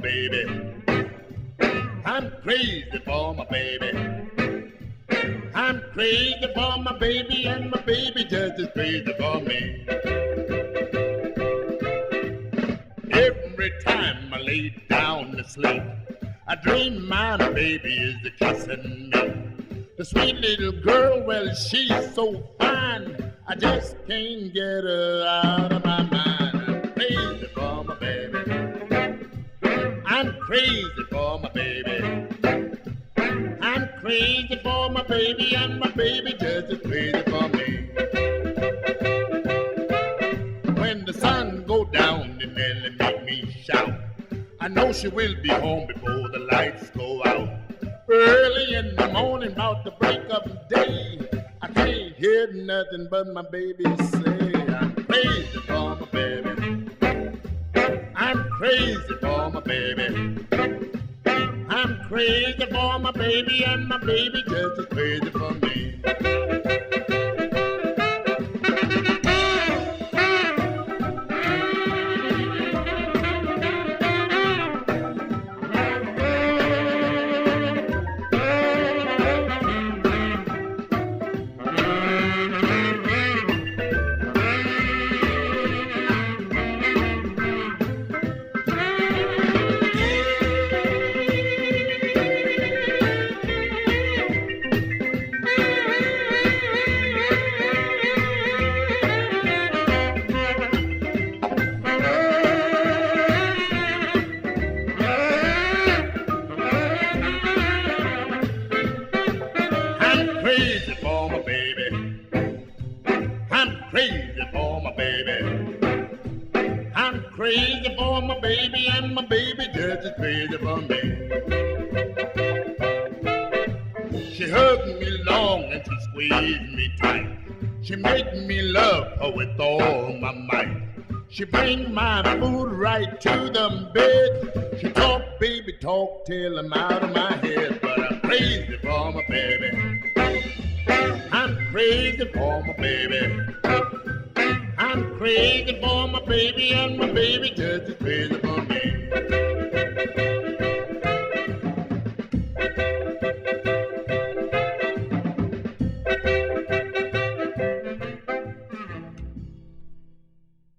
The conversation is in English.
baby. I'm crazy for my baby. I'm crazy for my baby, and my baby just as crazy for me. Every time I lay down to sleep, I dream my baby is a kissing me. The sweet little girl, well, she's so fine, I just can't get her out of my mind. Crazy for my baby. I'm crazy for my baby, and my baby just as crazy for me. When the sun go down, and Nellie make me shout. I know she will be home before the lights go out. Early in the morning, about the break of day, I can't hear nothing but my baby say, I'm crazy baby. I'm crazy for my baby, and my baby just as crazy for me. Crazy for my baby. I'm crazy for my baby, and my baby just as crazy for me. She hugged me long and she squeezed me tight. She made me love her with all my might. She bring my food right to the bed. She talk, baby, talk till I'm out of my head. But I'm crazy for my baby crazy for my baby. I'm crazy for my baby, and my baby just is crazy for me.